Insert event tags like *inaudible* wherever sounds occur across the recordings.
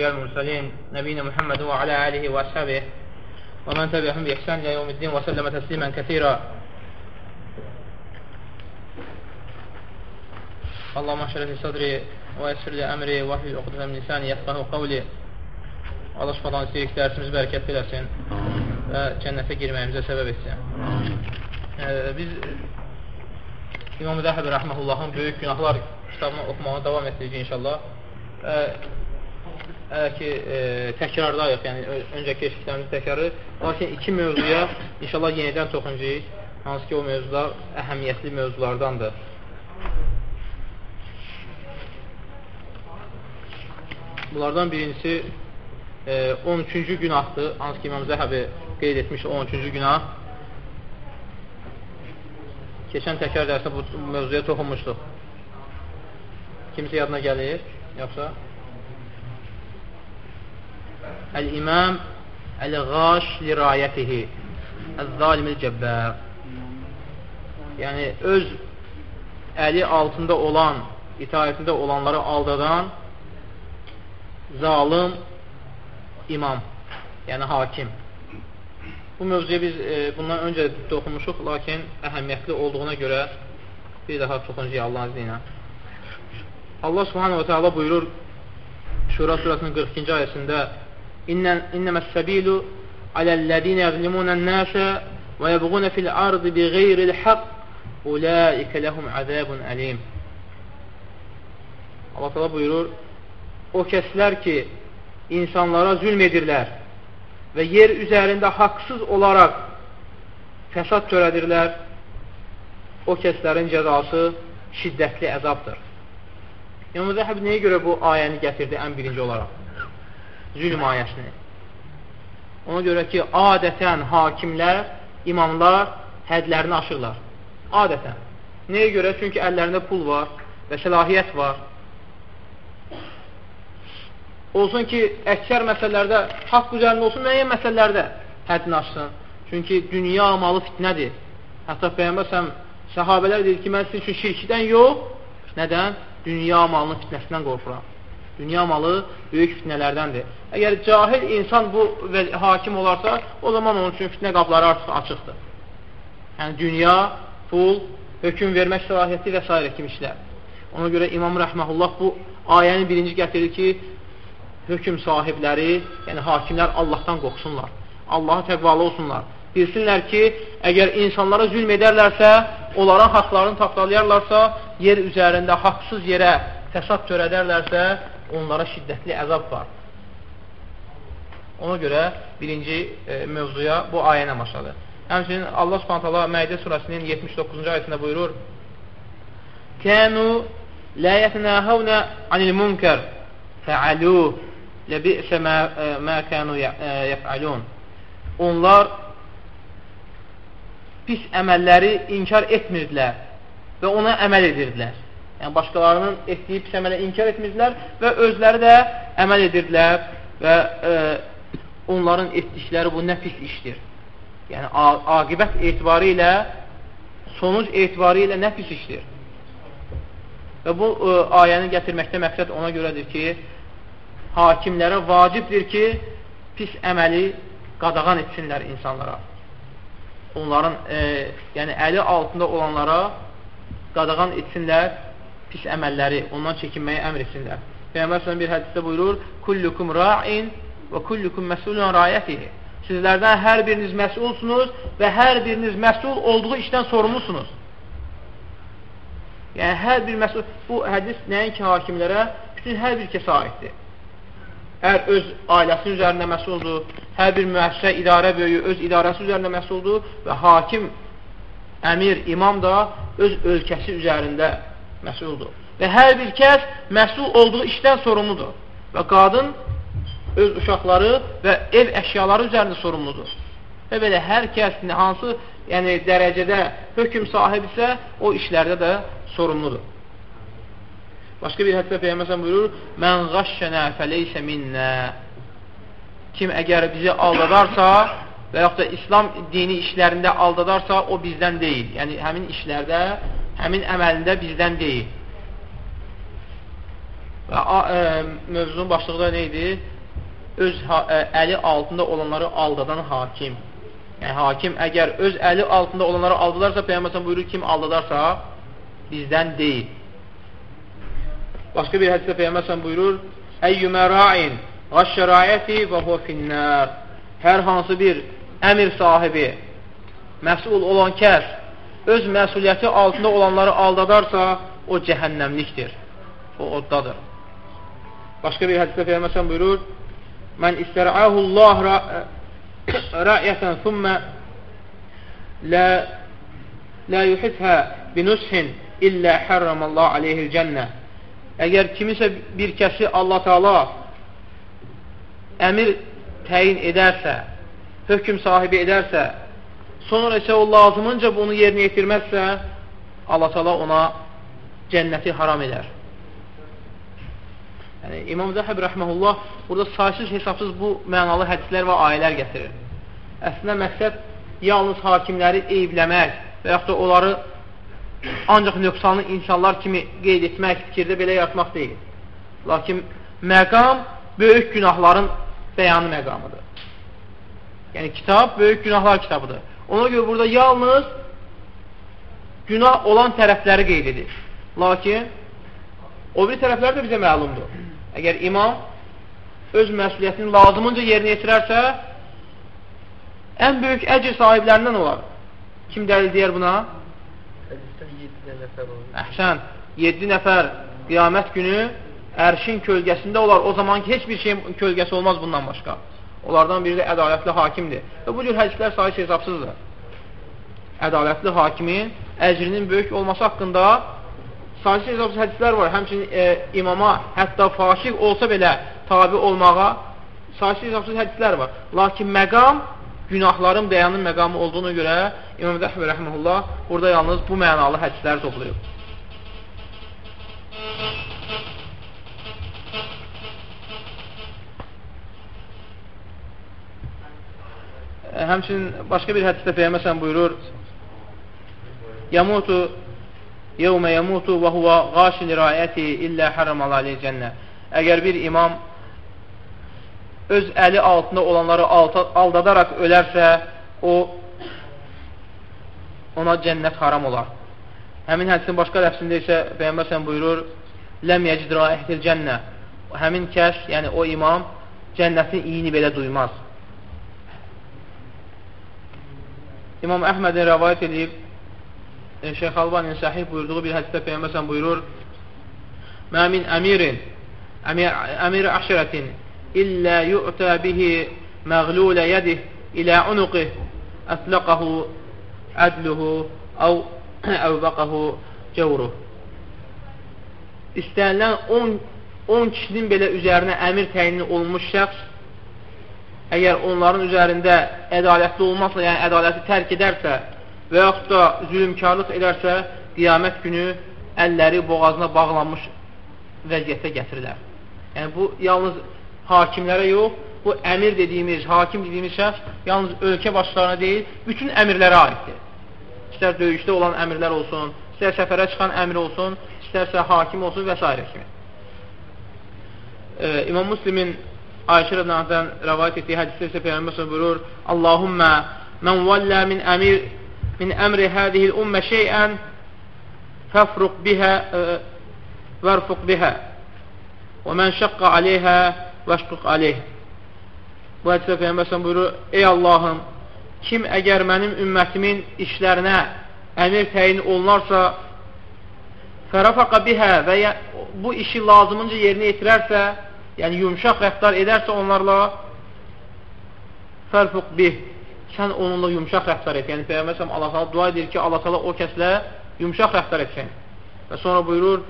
المرسلين نبينا محمد وعلى آله وأصحابه. ومن تبعهم بإحسان إلى يوم الدين وسلم تسليما كثيرا. اللهم اشهد لي صدري ويسر لي أمري وفي عقدة من لساني يفقه قولي. الله سبحانه وتعالى درس بركة تلسن وكنا فكر ما يمزى سبب السن آه، İmam-ı Zahid Rahmetullah'ın Büyük Günahlar kitabını okumağına devam ettik inşallah. آه، Əgər ki, e, təkrardayıq, yəni öncəki eşitlərimiz təkrarı, lakin iki mövzuya inşallah yenidən toxunacaq, hansı ki, o mövzular əhəmiyyətli mövzulardandır. Bunlardan birincisi e, 13-cü günahdır, hansı ki, İmam Zəhəbi qeyd etmiş 13-cü günah. Keçən təkrar dərsdə bu mövzuya toxunmuşduq. Kimsə yadına gəlir, yoxsa? Əl-İmam Əl-Qaş lirayətihi Əz-Zalimil Cəbbər Yəni, öz əli altında olan, itaətində olanları aldadan zalim imam, yəni hakim. Bu mövzuya biz e, bundan öncə toxunmuşuq, lakin əhəmiyyətli olduğuna görə bir daha toxunacaq Allahın izni ilə. Allah subhanahu wa ta'ala buyurur Şura surasının 42-ci ayəsində İnnəməs səbilu aləl-ləzine yəzlimunən nəsə və yəbğunə fil-ardı bi qeyril-haqq Ulaikə ləhum əzəbun əlim Allah təala buyurur O kəslər ki insanlara zülm edirlər və yer üzərində haqsız olaraq fəsad törədirlər o kəslərin cəzası şiddətli əzabdır. Yəni, Müzəhəb nəyə görə bu ayəni gətirdi ən birinci olaraq? Zülm ayəsini. Ona görə ki, adətən hakimlər, imamlar hədlərini aşırlar. Adətən. Nəyə görə? Çünki əllərində pul var və səlahiyyət var. Olsun ki, əksər məsələlərdə haqq üzərində olsun, müəyyən məsələlərdə həddini aşsın. Çünki dünya malı fitnədir. Hətta Peyyəmbər səhəm səhabələr deyir ki, mən sizin üçün şirkidən yox, nədən? Dünya malının fitnəsindən qorxuram. Dünya malı böyük fitnələrdəndir. Əgər cahil insan bu hakim olarsa, o zaman onun üçün fitnə qapları artıq açıqdır. Yəni, dünya, pul, hökum vermək səlahiyyəti və s. kimi işlər. Ona görə İmam Rəhməhullah bu ayəni birinci gətirir ki, hökum sahibləri, yəni hakimlər Allahdan qorxsunlar. Allaha təqvalı olsunlar. Bilsinlər ki, əgər insanlara zülm edərlərsə, onların haqlarını tapdalayarlarsa, yer üzərində haqsız yerə fəsad törədərlərsə, onlara şiddətli əzab var. Ona görə birinci e, mövzuya bu ayənə başladı. Həmçinin Allah subhanətələ Məidə surəsinin 79-cu ayəsində buyurur Kənu lə yətnəhəvnə anil münkər fəaluh ləbi'sə mə, e, mə kənu yəfəlun Onlar pis əməlləri inkar etmirdilər və ona əməl edirdilər. Yəni, başqalarının etdiyi pis əmələ inkar etmirdilər və özləri də əməl edirdilər və e, onların etdikləri bu nə pis işdir. Yəni, aqibət etibarı ilə, sonuc etibarı ilə nə pis işdir. Və bu e, ayəni gətirməkdə məqsəd ona görədir ki, hakimlərə vacibdir ki, pis əməli qadağan etsinlər insanlara. Onların e, yəni əli altında olanlara qadağan etsinlər pis əməlləri, ondan çəkinməyi əmr etsinlər. Peyğəmbər bir hədisdə buyurur: "Kullukum ra'in və kullukum məsulun rayətihi." Sizlərdən hər biriniz məsulsunuz və hər biriniz məsul olduğu işdən sorumlusunuz. Yəni, hər bir məsul, bu hədis nəinki hakimlərə, bütün hər bir kəsə aiddir. Hər öz ailəsinin üzərində məsuldur, hər bir müəssisə, idarə böyüyü öz idarəsi üzərində məsuldur və hakim, əmir, imam da öz ölkəsi üzərində məsuldur. Və hər bir kəs məsul olduğu işdən sorumludur. Və qadın öz uşaqları və ev əşyaları üzərində sorumludur. Və belə hər kəs hansı yəni, dərəcədə hökum sahibisə, o işlərdə də sorumludur. Başqa bir hədisdə Peyyəməsən buyurur, Mən qaşşənə fəleysə minnə Kim əgər bizi aldadarsa və yaxud da İslam dini işlərində aldadarsa, o bizdən deyil. Yəni, həmin işlərdə, həmin əməlində bizdən deyil. Və ə, mövzunun başlığı da nə idi? Öz ə, e, əli altında olanları aldadan hakim. Yəni, hakim əgər öz əli altında olanları aldadarsa, Peyyəməsən buyurur, kim aldadarsa, bizdən deyil. Başqa bir hədisdə Peyyəməsən buyurur, Əyyümə ra'in qaşşərayəti və huvə finnər. Hər hansı bir əmir sahibi, məsul olan kəs öz məsuliyyəti altında olanları aldadarsa, o cəhənnəmlikdir. O oddadır. Başqa bir hədisdə Peyğəmbər buyurur: "Mən istərəəhullah ra'yatan thumma la la yuhithha binushin illə harramallahu alayhi'l cənnə." Əgər kimisə bir kəsi Allah Taala əmir təyin edərsə, hökm sahibi edərsə, sonra isə o lazımınca bunu yerinə yetirməzsə, Allah Taala ona cənnəti haram edər. Yəni, İmam Zəhəb rəhməhullah burada saysız hesabsız bu mənalı hədislər və ayələr gətirir. Əslində məqsəd yalnız hakimləri eyibləmək və yaxud da onları ancaq nöqsanlı insanlar kimi qeyd etmək, fikirdə belə yaratmaq deyil. Lakin məqam böyük günahların bəyanı məqamıdır. Yəni, kitab böyük günahlar kitabıdır. Ona görə burada yalnız günah olan tərəfləri qeyd edir. Lakin o bir tərəflər də bizə məlumdur. Əgər imam öz məsuliyyətini lazımınca yerinə yetirərsə, ən böyük əcr sahiblərindən olar. Kim dəlil deyər buna? Əhsən, 7 nəfər qiyamət günü ərşin kölgəsində olar. O zaman ki, heç bir şeyin kölgəsi olmaz bundan başqa. Onlardan biri də ədalətli hakimdir. Və bu cür hədislər sayış hesabsızdır. Ədalətli hakimin əcrinin böyük olması haqqında sayış hesabsız hədislər var. Həmçinin e, imama hətta faşiq olsa belə tabi olmağa sayış hesabsız hədislər var. Lakin məqam günahların bəyanın məqamı olduğuna görə İmam Zəhbi rəhməhullah burada yalnız bu mənalı hədisləri toplayıb. Həmçinin başqa bir hədisdə Peyyəməsən buyurur Yamutu yevmə yamutu və huvə qaşin rayəti illə hərəmal aleyh cənnə Əgər bir imam öz əli altında olanları aldadaraq ölərsə, o ona cənnət haram olar. Həmin hədisin başqa ləfsində isə Peyyəmbər sən buyurur, ləm yəcid raihtil cənnə. Həmin kəs, yəni o imam cənnətin iyini belə duymaz. İmam Əhmədin rəvayət edib, e, Şeyx Albanin səhih buyurduğu bir hədisdə Peyyəmbər buyurur, Mə min əmirin, əmir, əmir əşrətin, illə yu'tə bihi məğlulə yədih ilə unuqih, əfləqəhu ədluhu əv əvbəqəhu cəvruh. İstənilən 10, 10 kişinin belə üzərinə əmir təyini olmuş şəxs əgər onların üzərində ədalətli olmazsa, yəni ədaləti tərk edərsə və yaxud da zülümkarlıq edərsə, qiyamət günü əlləri boğazına bağlanmış vəziyyətə gətirilər. Yəni, bu yalnız hakimlərə yox, bu əmir dediyimiz, hakim dediyimiz şəxs yalnız ölkə başlarına deyil, bütün əmirlərə aiddir. İstər döyüşdə olan əmirlər olsun, istər səfərə çıxan əmir olsun, istərsə hakim olsun və s. kimi. Ee, İmam Müslimin Ayşə rəbnədən rəvayət etdiyi hədisdə isə Peyyəmbər buyurur, Allahümmə mən vəllə min əmir min əmri hədihil ümmə şeyən fəfruq bihə vərfuq bihə və mən şəqqa aleyhə vəşquq aleyh Bu hədisdə Peyyəmbər buyurur, ey Allahım, kim əgər mənim ümmətimin işlərinə əmir təyin olunarsa, fərəfaqa bihə və bu işi lazımınca yerinə yetirərsə, yəni yumşaq rəftar edərsə onlarla fərfuq bih sən onunla yumşaq rəftar et. Yəni Peyğəmbər sallallahu Allah təala dua edir ki, Allah təala o kəslə yumşaq rəftar etsin. Və sonra buyurur: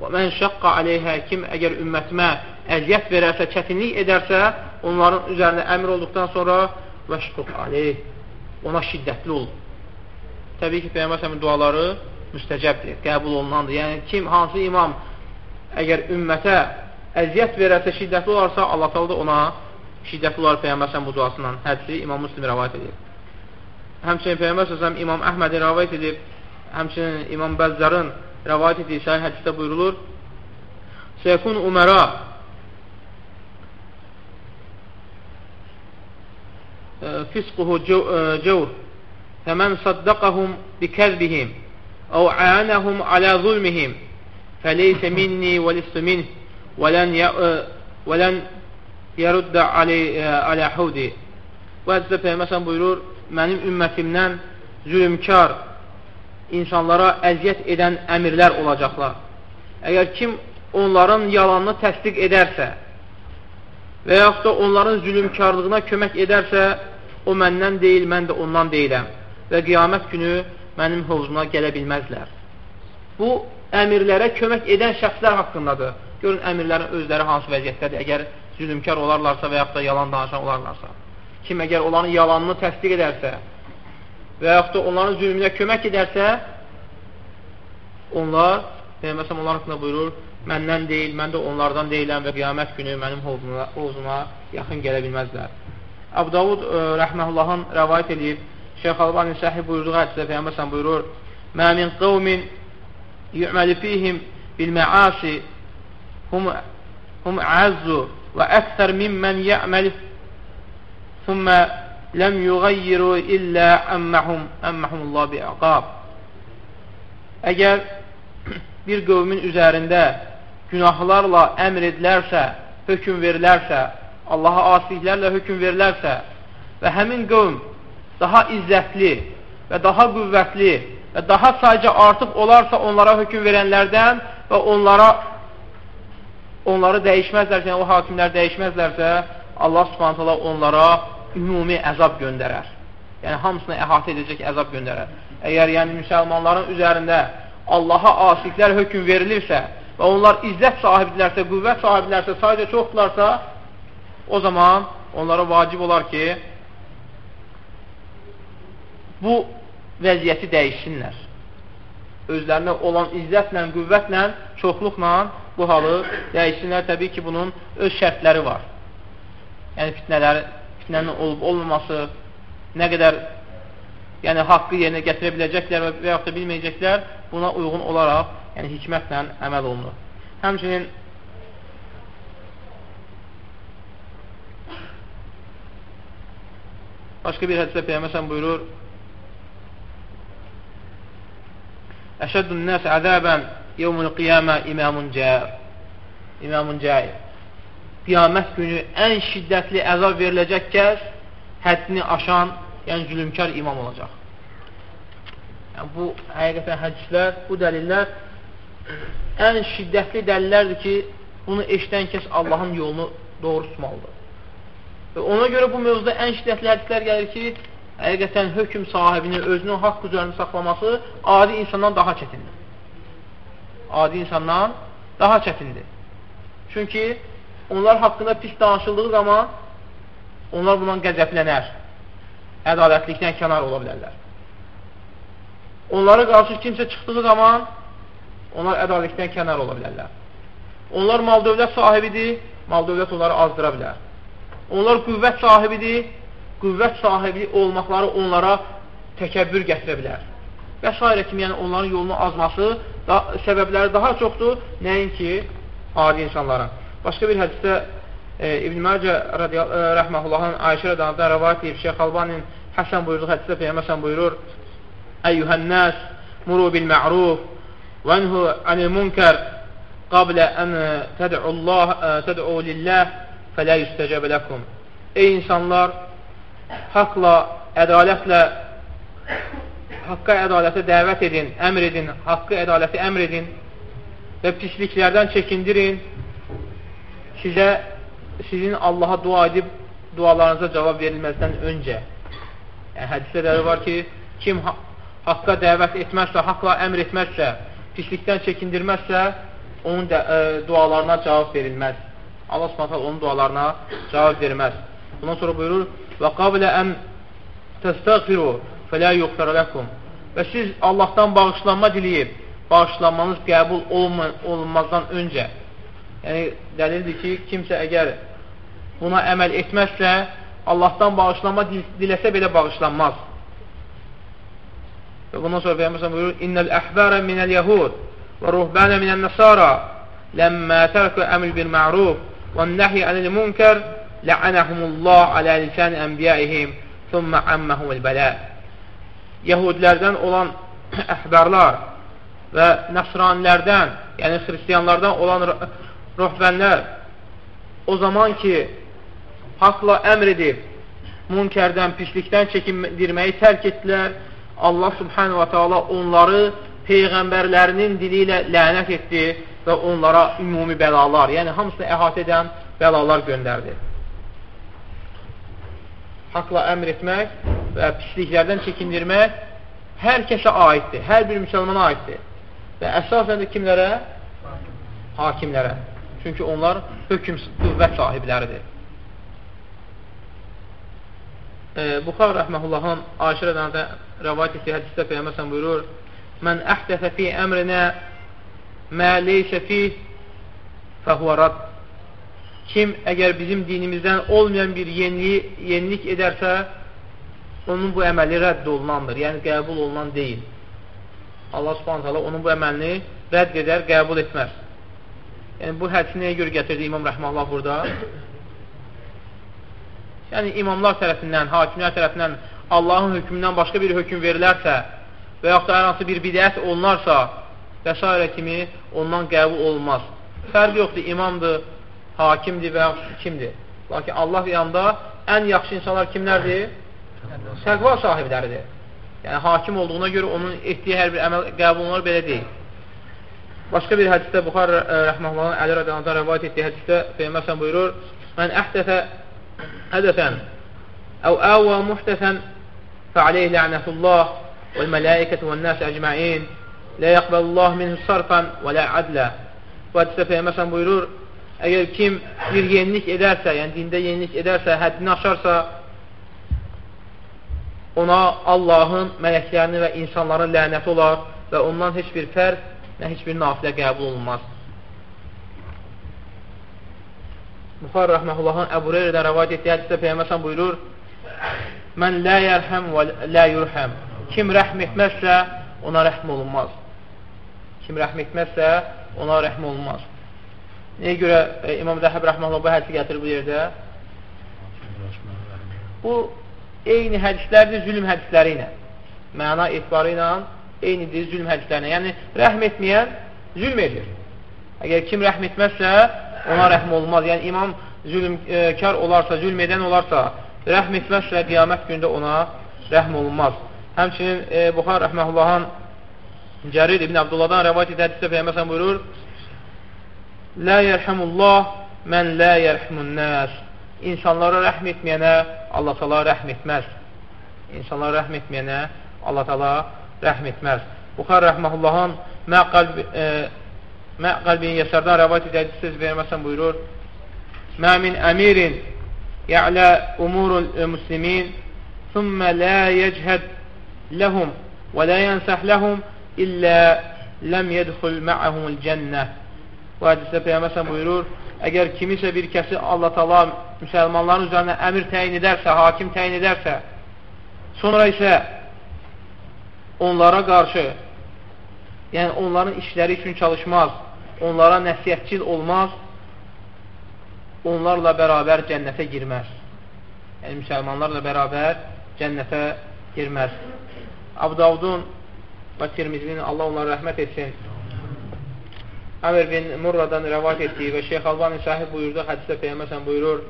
"Və men şaqqa aleyha kim əgər ümmətimə əziyyət verərsə, çətinlik edərsə, onların üzərində əmr olduqdan sonra vəşquq aleyh ona şiddətli ol. Təbii ki, Peyğəmbər sallallahu duaları müstəcəbdir, qəbul olunandır. Yəni kim hansı imam əgər ümmətə əziyyət verərsə, şiddətli olarsa, Allah təala da ona şiddətli olar Peyğəmbər bu duasından. Hədisi İmam Müslim rivayet edir. Həmçinin Peyğəmbər sallallahu İmam Əhmədin rivayet edib, həmçinin İmam Bəzzarın rivayet etdiyi sahih hədisdə buyurulur: seyekun umara fisquhu cevr فمن صدقهم بكذبهم أو عانهم على ظلمهم فليس مني ولست منه ولن ولن يرد على حودي Bu hədisdə Peyğəmbər buyurur, mənim ümmətimdən zülümkar insanlara əziyyət edən əmirlər olacaqlar. Əgər kim onların yalanını təsdiq edərsə və yaxud da onların zülümkarlığına kömək edərsə, o məndən deyil, mən də ondan deyiləm və qiyamət günü mənim hovuzuma gələ bilməzlər. Bu, əmirlərə kömək edən şəxslər haqqındadır. Görün, əmirlərin özləri hansı vəziyyətdədir, əgər zülümkar olarlarsa və yaxud da yalan danışan olarlarsa. Kim əgər onların yalanını təsdiq edərsə və yaxud da onların zülmünə kömək edərsə, onlar, Peyğəmbər onlar haqqında buyurur, məndən deyil, mən də onlardan deyiləm və qiyamət günü mənim hovuzuma yaxın gələ bilməzlər. Əbu Davud ə, e, rəhməhullahın rəvayət edib, Şeyx Albani səhih buyurduğu hədisdə Peyğəmbər buyurur: "Mə min qavmin yu'malu fihim bil ma'asi hum hum azzu və əksər mimmen ya'mal thumma lem yughayyiru illa ammahum ammahumullah bi'aqab." Əgər bir qövmin üzərində günahlarla əmr edilərsə, hökm verilərsə, Allaha asiliklərlə hökm verilərsə və həmin qövm daha izzətli və daha qüvvətli və daha sayca artıq olarsa onlara hökum verənlərdən və onlara onları dəyişməzlərsə, yəni o hakimlər dəyişməzlərsə, Allah subhanətələ onlara ümumi əzab göndərər. Yəni, hamısını əhatə edəcək əzab göndərər. Əgər yəni müsəlmanların üzərində Allaha asiklər hökum verilirsə və onlar izzət sahibidirlərsə, qüvvət sahibidirlərsə, sayca çoxdurlarsa, o zaman onlara vacib olar ki, bu vəziyyəti dəyişsinlər. Özlərinə olan izzətlə, qüvvətlə, çoxluqla bu halı dəyişsinlər. Təbii ki, bunun öz şərtləri var. Yəni, fitnələr, fitnənin olub olmaması, nə qədər yəni, haqqı yerinə gətirə biləcəklər və yaxud da bilməyəcəklər, buna uyğun olaraq yəni, hikmətlə əməl olunur. Həmçinin başqa bir hədisdə Peyyəməsən buyurur, Əşəddün nəs əzəbən yevmül qiyamə imamun cəir. İmamun cəir. Qiyamət günü ən şiddətli əzab veriləcək kəs həddini aşan, yəni zülümkar imam olacaq. Yəni, bu həqiqətən hədislər, bu dəlillər *clears throat* ən şiddətli dəlillərdir ki, bunu eşdən kəs Allahın yolunu doğru tutmalıdır. Və ona görə bu mövzuda ən şiddətli hədislər gəlir ki, həqiqətən hökm sahibini özünün haqq üzərində saxlaması adi insandan daha çətindir. Adi insandan daha çətindir. Çünki onlar haqqında pis danışıldığı zaman onlar bundan qəzəblənər. Ədalətlikdən kənar ola bilərlər. Onlara qarşı kimsə çıxdığı zaman onlar ədalətlikdən kənar ola bilərlər. Onlar mal dövlət sahibidir, mal dövlət onları azdıra bilər. Onlar qüvvət sahibidir, qüvvət sahibi olmaqları onlara təkəbbür gətirə bilər. Və s. kimi, yəni onların yolunu azması da, səbəbləri daha çoxdur, nəinki adi insanların. Başqa bir hədisdə e, İbn-i Məcə e, rəhməhullahın Ayşə rədanədən rəvayət edib, Şeyx Albanin Həsən buyurduğu hədisdə Peyyəməsən buyurur, Əyyuhənnəs, muru bil-mə'ruf, vənhu anil munkər, qablə ən təd'u lillah, fələ yüstəcəbə ləkum. Ey insanlar, haqla, ədalətlə haqqa ədalətə dəvət edin, əmr edin, haqqı ədalətə əmr edin və pisliklərdən çəkindirin. Sizə, sizin Allaha dua edib dualarınıza cavab verilməzdən öncə. Yəni, hədisdə də var ki, kim haqqa dəvət etməzsə, haqla əmr etməzsə, pislikdən çəkindirməzsə, onun də, ə, e, dualarına cavab verilməz. Allah subhanətə onun dualarına cavab verməz. Bundan sonra buyurur, və qablə ən təstəğfiru fələ yuxfərə ləkum və siz Allahdan bağışlanma diləyib, bağışlanmanız qəbul olunmazdan öncə, yəni dəlildir ki, kimsə əgər buna əməl etməzsə, Allahdan bağışlanma diləsə belə bağışlanmaz. Və bundan sonra Peyyəməsən buyurur, İnnəl əhbərə minəl yəhud və ruhbənə minəl nəsara ləmmə tərkü əmil bil məruf və nəhi əlil münkər lə'ənəhumullah alə lisan ənbiyəyihim thumma əmməhumul bələ. Yahudilərdən olan *clears throat* əhbərlər və nəsranilərdən, yəni xristiyanlardan olan rəhbənlər o zaman ki, haqla əmr edib, münkərdən, pislikdən çəkindirməyi tərk etdilər, Allah subhanahu wa ta'ala onları Peyğəmbərlərinin dili ilə lənət etdi və onlara ümumi bəlalar, yəni hamısını əhatə edən bəlalar göndərdi. Haqla əmr etmək və pisliklərdən çəkindirmək hər kəsə aiddir, hər bir müsəlmana aiddir. Və əsasən də kimlərə? Hakimlərə. Çünki onlar hökm qüvvət sahibləridir. E, Buxar rəhməhullahın Aşir ədənədə rəvayət etdiyi hədisdə Peyyəməsən buyurur, Mən əhdəfə fi əmrinə mə leysə fih fəhvə rad. Kim əgər bizim dinimizdən olmayan bir yenilik, yenilik edərsə, onun bu əməli rədd olunandır, yəni qəbul olunan deyil. Allah subhanət hala onun bu əməlini rədd edər, qəbul etməz. Yəni, bu hədisi nəyə görə gətirdi İmam Rəhməllah burada? Yəni, imamlar tərəfindən, hakimlər tərəfindən Allahın hökmündən başqa bir hökm verilərsə və yaxud da hər hansı bir bidət olunarsa və s. kimi ondan qəbul olunmaz. Fərq yoxdur, imamdır, hakimdir və yaxud kimdir. Lakin Allah yanında ən yaxşı insanlar kimlərdir? Təqva sahibləridir. Yəni, hakim olduğuna görə onun etdiyi hər bir əməl qəbul olunur, belə deyil. Başqa bir hədisdə Buxar e, rəhməhullahın Əli rədiyallahu rəvayət etdiyi hədisdə Peyğəmbər buyurur: "Mən əhdəfə hədəsən əv əvə muhdəsən fəaleyhi lənətullah vel mələikətü vel nas əcmaîn la yaqbalullah minhu sarfan və la adla." Bu hədisdə Peyğəmbər buyurur: Əgər kim bir yenilik edərsə, yəni dində yenilik edərsə, həddini aşarsa, ona Allahın, mələklərinin və insanların lənəti olar və ondan heç bir fərq nə heç bir nafilə qəbul olunmaz. Buxar rəhməhullahın Əbu Reyrədən rəvayət etdiyi hədisdə Peyyəməsən buyurur, Mən lə yərhəm və lə yürhəm. Kim rəhm etməzsə, ona rəhm olunmaz. Kim rəhm etməzsə, ona rəhm olunmaz. Nəyə görə e, İmam Zəhəb rəhməllah bu hədisi gətirir bu yerdə? Bu, eyni hədislərdir zülm hədisləri ilə. Məna etibarı ilə eynidir zülm hədislərinə. Yəni, rəhm etməyən zülm edir. Əgər kim rəhm etməzsə, ona rəhm olmaz. Yəni, imam zülmkar olarsa, zülm edən olarsa, rəhm etməzsə, qiyamət gündə ona rəhm olunmaz. Həmçinin e, Buxar rəhməhullahın Cərir ibn Abdullahdan rəvayət edə hədisdə Peyyəməsən buyurur, Lə yərhəmullah, mən lə yərhəmun nəs. İnsanlara rəhm etməyənə Allah tala rəhm etməz. İnsanlara rəhm etməyənə Allah tala rəhm etməz. Buxar rəhməhullahın mə, qalb, e, mə qalbin yəsərdən rəvat edə söz verməsən buyurur. Mə min əmirin ya'lə umurul muslimin thumma la yechəd ləhum və la yənsəh ləhum illə ləm yədxul mə'əhumul cənnə. Bu hədisdə Peyyəməsən buyurur, əgər kimisə bir kəsi Allah tala müsəlmanların üzərinə əmir təyin edərsə, hakim təyin edərsə, sonra isə onlara qarşı, yəni onların işləri üçün çalışmaz, onlara nəsiyyətçil olmaz, onlarla bərabər cənnətə girməz. Yəni, müsəlmanlarla bərabər cənnətə girməz. Abdavudun və Tirmizinin Allah onlara rəhmət etsin. Əmr bin Murradan rəvat etdiyi və Şeyx Albani sahib buyurdu, hədisdə Peyyəməsən buyurur,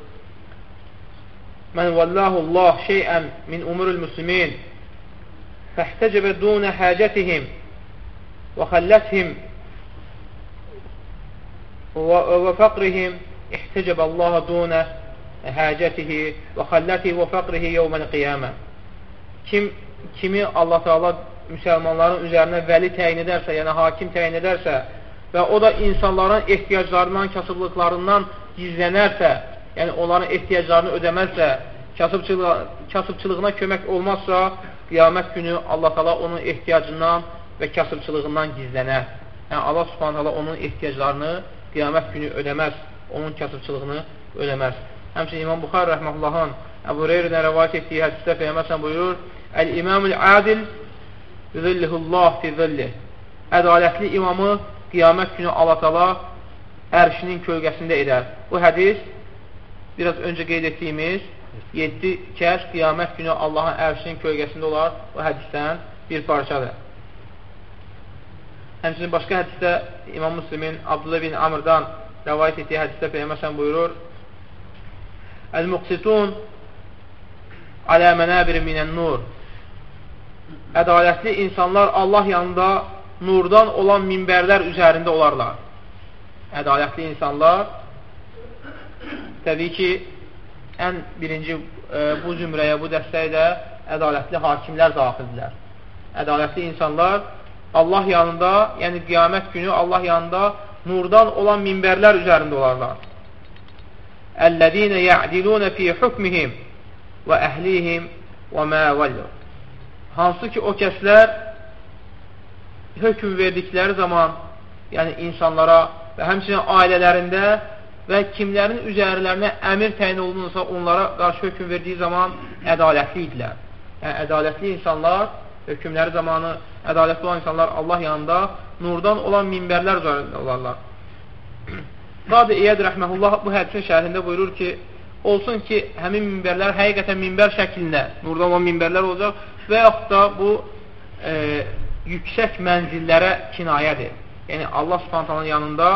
Mən vallahullah şeyən min umurul müslimin fəhtəcəbə dunə həcətihim və xəllətihim və fəqrihim ihtəcəbə Allaha dunə həcətihi və xəllətihi və fəqrihi yevməl qiyamə Kim, kimi Allah Teala müsəlmanların üzərinə vəli təyin edərsə, yəni hakim təyin edərsə və o da insanların ehtiyaclarından, kasıblıqlarından gizlənərsə yəni onların ehtiyaclarını ödəməzsə, kasıbçılığına kömək olmazsa, qiyamət günü Allah tala onun ehtiyacından və kasıbçılığından gizlənər. Yəni, Allah subhanət hala onun ehtiyaclarını qiyamət günü ödəməz, onun kasıbçılığını ödəməz. Həmçin İmam Buxar rəhməhullahın Əbu Reyrədən rəvayət etdiyi hədisdə Peyyəməsən buyurur, Əl-İmamul adil zillihullah fi zillih. Ədalətli imamı qiyamət günü Allah tala ərşinin kölgəsində edər. Bu hədis biraz öncə qeyd etdiyimiz 7 kəş qiyamət günü Allahın ərşinin kölgəsində olar bu hədisdən bir parçadır. Həmçinin başqa hədisdə İmam Müslimin Abdullah bin Amrdan rəvayət etdiyi hədisdə Peyyəməsən buyurur Əl-Muqsitun alə mənəbir minən nur Ədalətli insanlar Allah yanında nurdan olan minbərlər üzərində olarlar. Ədalətli insanlar təbii ki, ən birinci e, bu zümrəyə, bu dəstəyə də ədalətli hakimlər daxildirlər. Ədalətli insanlar Allah yanında, yəni qiyamət günü Allah yanında nurdan olan minbərlər üzərində olarlar. Əllədinə ya'dilunə fi hukmihim və əhlihim və mə vəllur. Hansı ki, o kəslər hökm verdikləri zaman, yəni insanlara və həmçinin ailələrində və kimlərin üzərlərinə əmir təyin olunursa, onlara qarşı hökm verdiyi zaman ədalətli idilər. Yəni, ədalətli insanlar, hökmləri zamanı ədalətli olan insanlar Allah yanında nurdan olan minbərlər üzərində olarlar. *clears throat* Qadi İyyəd rəhməhullah bu hədisin şərhində buyurur ki, olsun ki, həmin minbərlər həqiqətən minbər şəklində, nurdan olan minbərlər olacaq və yaxud da bu e, yüksək mənzillərə kinayədir. Yəni, Allah subhantanın yanında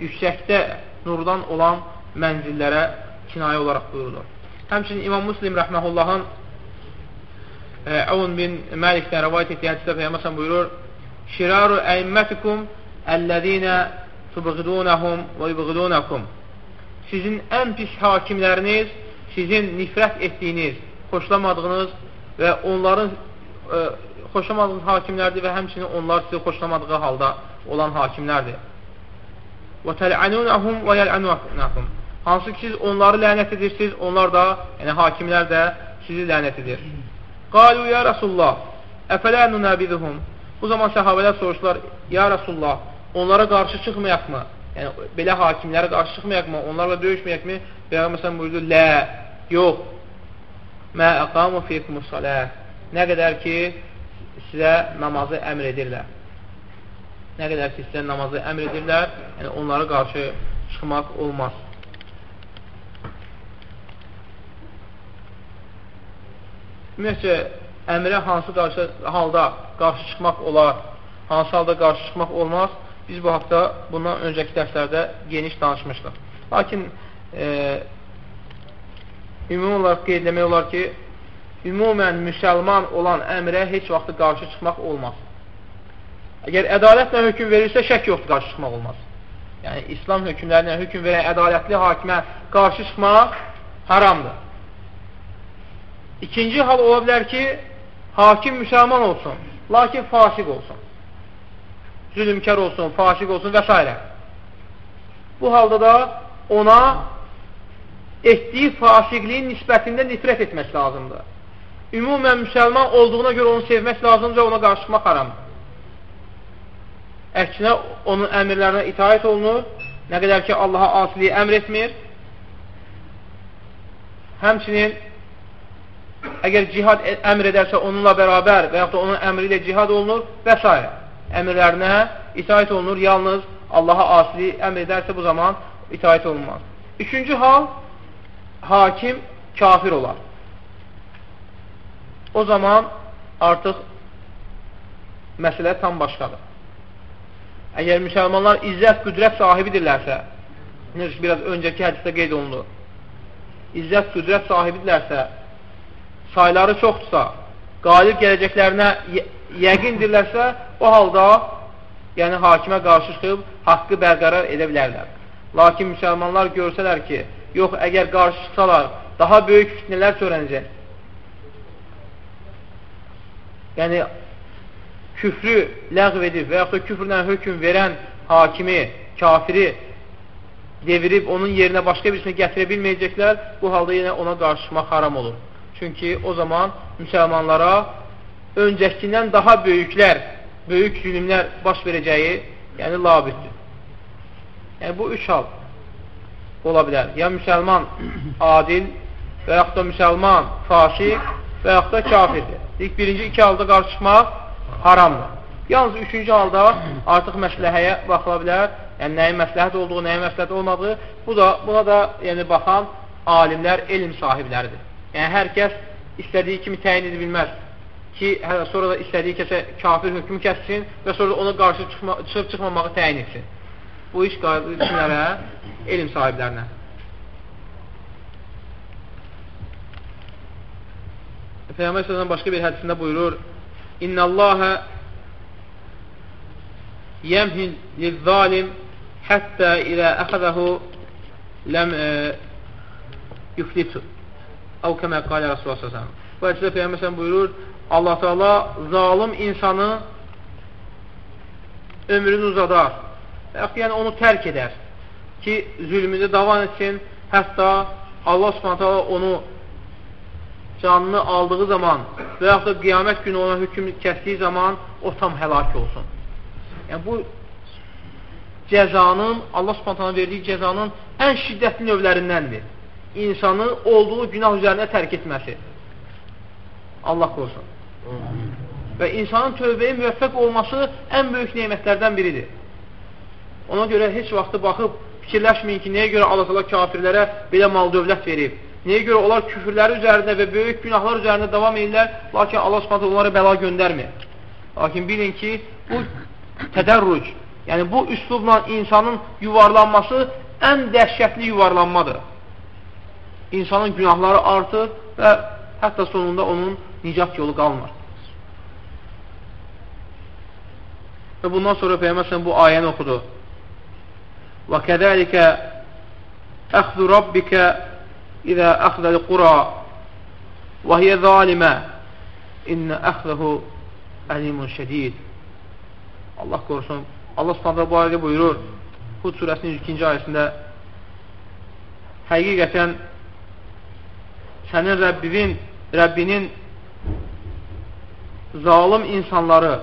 yüksəkdə nurdan olan mənzillərə kinayə olaraq buyurulur. Həmçinin İmam Muslim rəhməhullahın Əvun bin Məlikdən rəvayət etdiyi hədisdə Peyyəməsən buyurur Şiraru əimmətikum əlləzinə tubğidunəhum və yubğidunəkum Sizin ən pis hakimləriniz sizin nifrət etdiyiniz, xoşlamadığınız və onların ə, xoşlamadığınız hakimlərdir və həmçinin onlar sizi xoşlamadığı halda olan hakimlərdir. Və təl'anunəhum və yəl'anunəhum Hansı ki, siz onları lənət edirsiniz, onlar da, yəni hakimlər də sizi lənət edir. Qalu ya Rasulullah, əfələ nunəbiduhum. Bu zaman səhabələr soruşdular, ya Rasulullah, onlara qarşı çıxmayaqmı? Yəni, belə hakimlərə qarşı çıxmayaqmı? Onlarla döyüşməyəkmi? Peyğəmbər buyurdu, lə, yox. Mə əqamu fiyekumus salə. Nə qədər ki, sizə namazı əmr edirlər. Nə qədər ki, sizə namazı əmr edirlər, yəni onlara qarşı çıxmaq olmaz. Ümumiyyətcə, əmrə hansı qarşı, halda qarşı çıxmaq olar, hansı halda qarşı çıxmaq olmaz, biz bu haqda bundan öncəki dərslərdə geniş danışmışdıq. Lakin e, ümumi olaraq qeydləmək olar ki, ümumən müsəlman olan əmrə heç vaxtı qarşı çıxmaq olmaz. Əgər ədalətlə hökum verirsə, şək yoxdur, qarşı çıxmaq olmaz. Yəni, İslam hökmlərinə hökum verən ədalətli hakimə qarşı çıxmaq haramdır. İkinci hal ola bilər ki, hakim müsəlman olsun, lakin fasik olsun. Zülümkar olsun, fasik olsun və s. Bu halda da ona etdiyi fasikliyin nisbətində nifrət etmək lazımdır. Ümumən müsəlman olduğuna görə onu sevmək lazımdır və ona qarşımaq haramdır. Əksinə, onun əmirlərinə itaət olunur, nə qədər ki, Allaha asiliyi əmr etmir. Həmçinin əgər cihad e, əmr edərsə onunla bərabər və yaxud da onun əmri ilə cihad olunur və s. Əmrlərinə itaət olunur, yalnız Allaha asili əmr edərsə bu zaman itaət olunmaz. Üçüncü hal, hakim kafir olar. O zaman artıq məsələ tam başqadır. Əgər müsəlmanlar izzət, qüdrət sahibidirlərsə, biraz öncəki hədisdə qeyd olundu, izzət, qüdrət sahibidirlərsə, sayları çoxdursa, qalib gələcəklərinə yəqindirlərsə, o halda yəni hakimə qarşı çıxıb haqqı bərqərar edə bilərlər. Lakin müsəlmanlar görsələr ki, yox, əgər qarşı çıxsalar, daha böyük fitnələr törənəcək. Yəni, küfrü ləğv edib və yaxud da küfrlə hökum verən hakimi, kafiri devirib onun yerinə başqa birisini gətirə bilməyəcəklər, bu halda yenə ona qarşımaq haram olur. Çünki o zaman müsəlmanlara öncəkindən daha böyüklər, böyük zülümlər baş verəcəyi, yəni labiddir. Yəni bu üç hal ola bilər. Ya müsəlman *clears throat* adil və yaxud da müsəlman fasik və yaxud da kafirdir. İlk birinci iki halda qarşılaşmaq haramdır. Yalnız üçüncü halda artıq məsləhəyə baxıla bilər yəni nəyin məsləhət olduğu, nəyin məsləhət olmadığı, bu da, buna da yəni, baxan alimlər, elm sahibləridir. Yəni, hər kəs istədiyi kimi təyin edə bilməz ki, hə, sonra da istədiyi kəsə kafir hökmü kəssin və sonra ona qarşı çıxma, çıxıb çıxmamağı təyin etsin. Bu iş kimlərə? Elm sahiblərinə. Peyğəmbər sözdən başqa bir hədisində buyurur, İnna Allahə yəmhil lil-zalim həttə ilə əxədəhu ləm e, yuflitu. Əv kəmə qalə Rasulullah s.ə.v. Bu hədisdə Peyğəmbər buyurur, Allah Teala zalim insanı ömrünü uzadar. Yəni onu tərk edər ki, zülmünü davam etsin, hətta Allah Subhanahu onu canını aldığı zaman və yaxud da qiyamət günü ona hökm kəsdiyi zaman o tam həlak olsun. Yəni bu cəzanın, Allah Subhanahu verdiyi cəzanın ən şiddətli növlərindəndir. İnsanı olduğu günah üzərinə tərk etməsi. Allah qorusun. Və insanın tövbəyə müvəffəq olması ən böyük neymətlərdən biridir. Ona görə heç vaxtı baxıb fikirləşməyin ki, nəyə görə Allah kafirlərə belə mal dövlət verib. Nəyə görə onlar küfürləri üzərində və böyük günahlar üzərində davam edirlər, lakin Allah subhanətə onlara bəla göndərmir. Lakin bilin ki, bu tədərruc, yəni bu üslubla insanın yuvarlanması ən dəhşətli yuvarlanmadır. İnsanın günahları artır və hətta sonunda onun nicat yolu qalmır. Və bundan sonra Peyyəməsən bu ayəni oxudu. Kədəlikə əxdu rabbikə إذا أخذ القرى وهي ظالمة إن أخذه əlimun şədid. Allah qorusun. Allah subhanətə bu ayədə buyurur, Hud surəsinin 2-ci ayəsində həqiqətən sənin Rəbbinin, Rəbbinin zalim insanları,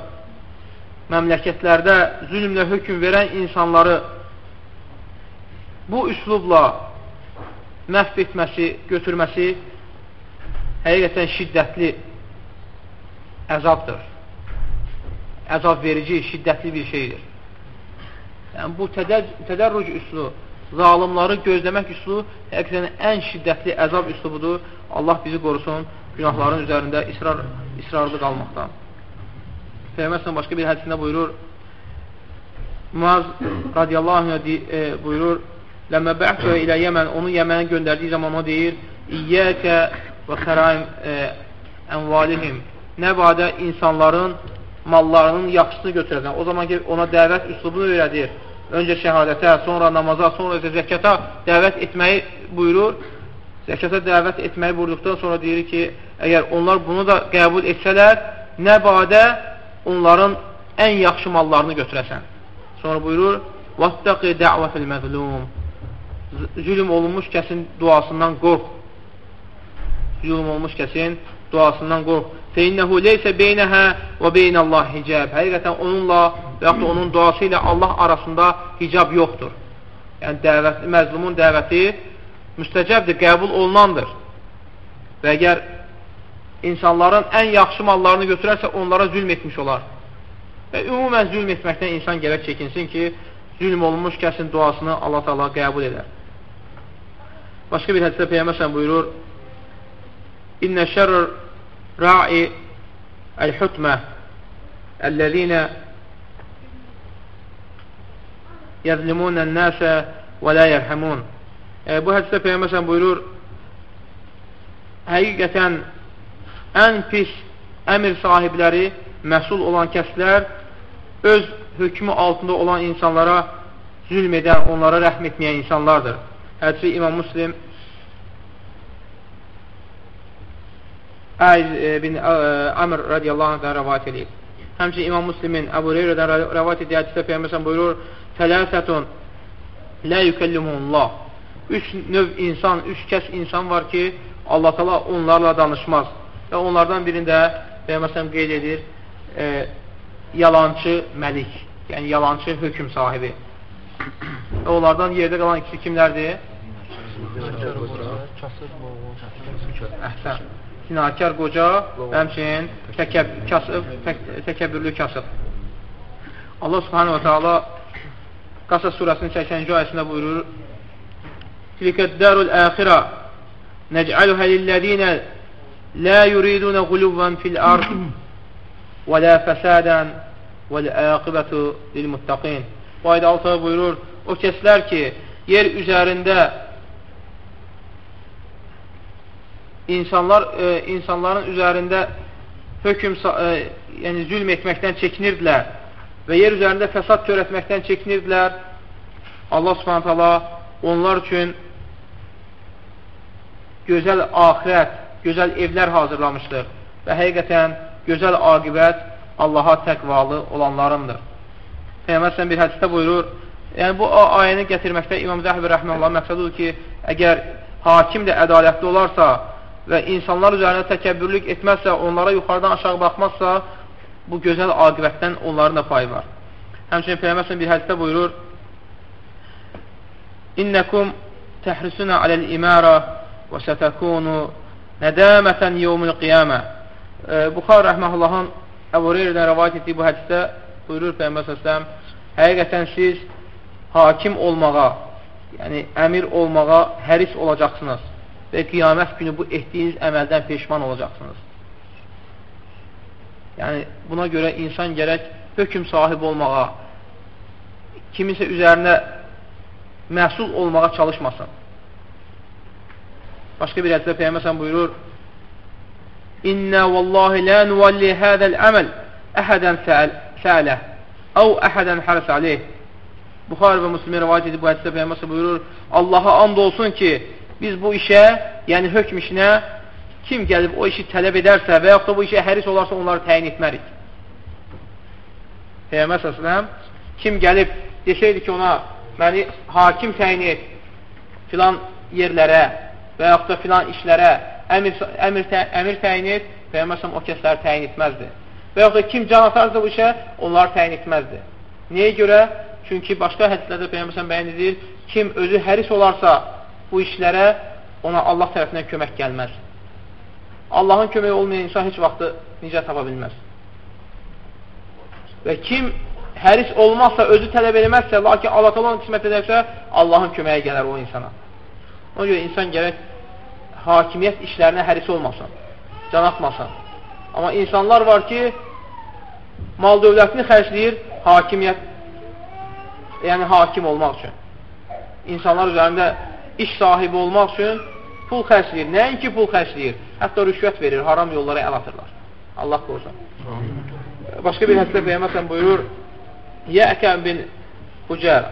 məmləkətlərdə zülmlə hökm verən insanları bu üslubla məhv etməsi, götürməsi həqiqətən şiddətli əzabdır. Əzab verici, şiddətli bir şeydir. Yəni, bu tədə tədərruc üslu, zalimları gözləmək üslu həqiqətən ən şiddətli əzab üslubudur. Allah bizi qorusun günahların üzərində israr, israrlı qalmaqdan. Peyğəmbər başqa bir hədisində buyurur, Muaz radiyallahu anh e, buyurur, Ləmmə bə'tə ilə Yəmən, onu Yəmənə göndərdiyi zaman o deyir, İyyəkə və xəraim e, ənvalihim. Nə badə insanların mallarının yaxşısını götürəsən. O zaman ki, ona dəvət üslubunu öyrədir. Öncə şəhadətə, sonra namaza, sonra isə zəkata dəvət etməyi buyurur. Zəkata dəvət etməyi buyurduqdan sonra deyir ki, əgər onlar bunu da qəbul etsələr, nə badə onların ən yaxşı mallarını götürəsən. Sonra buyurur, وَاتَّقِ دَعْوَةِ الْمَظْلُومِ zülüm olunmuş kəsin duasından qorx. Zülüm olmuş kəsin duasından qorx. Feynnəhu leysə beynəhə və beynəllah hicəb. Həqiqətən onunla və yaxud onun duası ilə Allah arasında hicab yoxdur. Yəni, dəvət, məzlumun dəvəti müstəcəbdir, qəbul olunandır. Və əgər insanların ən yaxşı mallarını götürərsə, onlara zülm etmiş olar. Və ümumən zülm etməkdən insan gərək çəkinsin ki, zülm olunmuş kəsin duasını Allah-u Teala qəbul edər. Başqa bir hədisdə Peyyəməsən buyurur, İnnə şərr ra'i əl-hutmə əl-ləzinə yəzlimunən nəsə və lə yərhəmun. E, bu hədisdə Peyyəməsən buyurur, həqiqətən ən pis əmir sahibləri, məsul olan kəslər öz hökmü altında olan insanlara zülm edən, onlara rəhm etməyən insanlardır. Hədisi İmam Muslim Əiz e, bin e, Amr radiyallahu anhdan rəvat edir. Həmçin İmam Muslimin Əbu Reyrədən rəvat edir hədisdə Peyyəməsən buyurur Tələsətun lə yükəllimunullah Üç növ insan, üç kəs insan var ki Allah tala onlarla danışmaz. Və onlardan birində Peyyəməsən qeyd edir e, yalancı məlik yəni yalancı hökm sahibi. Onlardan yerdə qalan ikisi kimlərdir? Əhsən. Sinakar qoca, həmçinin kasıb, tək, təkəbbürlü kasıb. Allah subhanahu wa ta'ala Qasas surəsinin 80-ci ayəsində buyurur Tilkəddərul əxirə nec'aluhə lillədinə qulubvan fil ard və lə fəsadən və lə-əqibətu lil-muttaqin Bu ayda Allah buyurur o kəslər ki yer üzərində insanlar e, insanların üzərində hökm e, yəni zülm etməkdən çəkinirdilər və yer üzərində fəsad törətməkdən çəkinirdilər. Allah Subhanahu taala onlar üçün gözəl axirət, gözəl evlər hazırlamışdır və həqiqətən gözəl aqibət Allaha təqvalı olanlarındır. Peyğəmbər bir hədisdə buyurur, yəni bu ayəni gətirməkdə İmam Zəhbi rəhməhullah məqsədudur ki, əgər hakim də ədalətli olarsa və insanlar üzərində təkəbbürlük etməzsə, onlara yuxarıdan aşağı baxmazsa, bu gözəl aqibətdən onların da payı var. Həmçinin Peyğəmbər bir hədisdə buyurur: "İnnekum tehrisuna alel-imara və sətakunu nədamatan yawmil qiyamə." Buxar rəhməhullahın Əbu Hüreyrədən rivayet etdiyi bu hədisdə buyurur Peyğəmbər səsləm, həqiqətən siz hakim olmağa, yəni əmir olmağa həris olacaqsınız və qiyamət günü bu etdiyiniz əməldən peşman olacaqsınız. Yəni, buna görə insan gərək hökm sahibi olmağa, kimisə üzərində məhsul olmağa çalışmasın. Başqa bir hədisdə Peyyəməsən buyurur, İnnə vallahi lə nuvalli hədəl əməl əhədən səələ əv əhədən hərəs aleyh. Buxar və Müslümin rivayət edib bu hədisdə Peyyəməsən buyurur, Allaha and olsun ki, biz bu işə, yəni hökm işinə kim gəlib o işi tələb edərsə və yaxud da bu işə həris olarsa onları təyin etmərik. Peyyəmbər səsləm, kim gəlib desəydi ki, ona məni hakim təyin et filan yerlərə və yaxud da filan işlərə əmir, əmir, tə, əmir təyin et, Peyyəmbər o kəsləri təyin etməzdi. Və yaxud da kim can atarsa bu işə, onları təyin etməzdi. Niyə görə? Çünki başqa hədislərdə Peyyəmbər bəyan edir, kim özü həris olarsa bu işlərə ona Allah tərəfindən kömək gəlməz. Allahın köməyi olmayan insan heç vaxtı nicət tapa bilməz. Və kim həris olmazsa, özü tələb eləməzsə, lakin Allah olan qismət edərsə, Allahın köməyi gələr o insana. Ona görə insan gərək hakimiyyət işlərinə həris olmasın, can atmasın. Amma insanlar var ki, mal dövlətini xərcləyir hakimiyyət, yəni hakim olmaq üçün. İnsanlar üzərində iş sahibi olmaq üçün pul xərcləyir. Nəinki pul xərcləyir, hətta rüşvət verir, haram yollara əl atırlar. Allah qorusun. Başqa bir hədisdə Peyyəməsən buyurur, Yəkən bin Hucər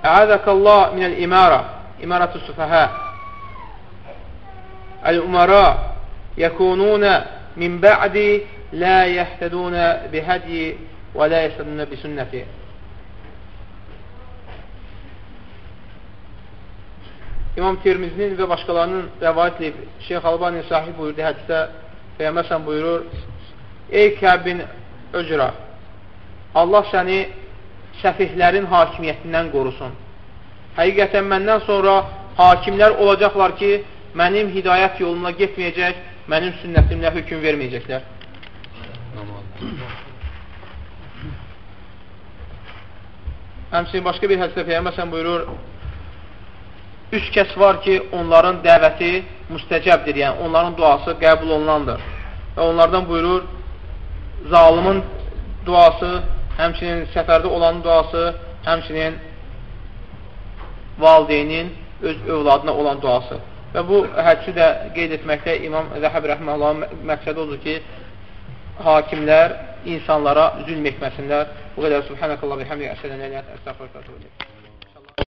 Əəzəkəllah minəl imara İmarətü süfəhə Əl-umara yəkununə min bə'di lə yəhtədunə bihədyi və lə yəstədunə bisünnəti İmam Tirmizinin və başqalarının rəvayət edib, Şeyx Albani sahib buyurdu hədisdə, Peyyəməsən buyurur, Ey Kəbin Öcra, Allah səni səfihlərin hakimiyyətindən qorusun. Həqiqətən məndən sonra hakimlər olacaqlar ki, mənim hidayət yoluna getməyəcək, mənim sünnətimlə hökum verməyəcəklər. Həmçinin başqa bir hədisdə Peyyəməsən buyurur, Üç kəs var ki, onların dəvəti müstəcəbdir, yəni onların duası qəbul olunandır. Və onlardan buyurur, zalimin duası, həmçinin səfərdə olan duası, həmçinin valideynin öz övladına olan duası. Və bu hədisi də qeyd etməkdə İmam Zəhəb Rəhməllahın məqsədi odur ki, hakimlər insanlara zülm etməsinlər. Bu qədər Subhanəkallah və həmdə əsələn əliyət əstəxfə